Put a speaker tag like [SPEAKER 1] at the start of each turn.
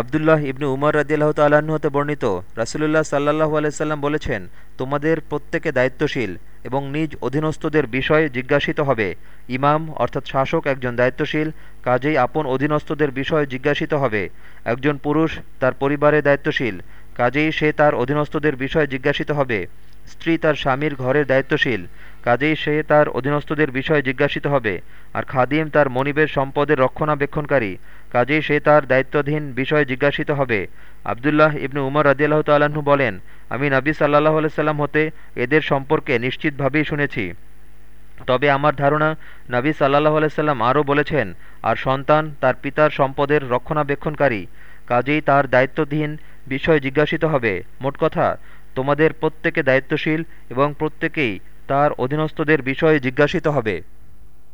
[SPEAKER 1] আবদুল্লাহ ইবনু উমর রদিয়াল্লাহ তাল্লাহ্ন হতে বর্ণিত, রাসুলুল্লাহ সাল্লাহ আলাইসাল্লাম বলেছেন, তোমাদের প্রত্যেকে দায়িত্বশীল এবং নিজ অধীনস্থদের বিষয়ে জিজ্ঞাসিত হবে। ইমাম অর্থাৎ শাসক একজন দায়িত্বশীল, কাজেই আপন অধীনস্থদের বিষয়ে জিজ্ঞাসিত হবে। একজন পুরুষ তার পরিবারে দায়িত্বশীল কাজেই সে তার অধীনস্থদের বিষয়ে জিজ্ঞাসিত হবে। স্ত্রী তার স্বামীর ঘরের দায়িত্বশীল। কাজেই সে তার অধীনস্থদের বিষয়ে জিজ্ঞাসিত হবে। আর খাদিম তার মনিবের সম্পদের রক্ষণাবেক্ষণকারী। কাজেই সে তার দায়িত্বাধীন বিষয়ে জিজ্ঞাসিত হবে। আবদুল্লাহ ইবনু উমর রদিয়াল্লাহ তাল্লাহ্ন বলেন, আমি নবী সাল্লাহ আলাইসাল্লাম হতে এদের সম্পর্কে নিশ্চিতভাবেই শুনেছি। তবে আমার ধারণা, নবী সাল্লাহ আলাইসাল্লাম আরও বলেছেন, আর সন্তান তার পিতার সম্পদের রক্ষণাবেক্ষণকারী। কাজেই তার দায়িত্বধীন বিষয় জিজ্ঞাসিত হবে। মোট কথা, তোমাদের প্রত্যেকে দায়িত্বশীল এবং প্রত্যেকেই তার অধীনস্থদের বিষয়ে জিজ্ঞাসিত হবে।